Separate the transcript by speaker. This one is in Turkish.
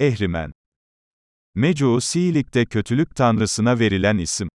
Speaker 1: Ehrimen. Mecusilikte kötülük tanrısına verilen isim.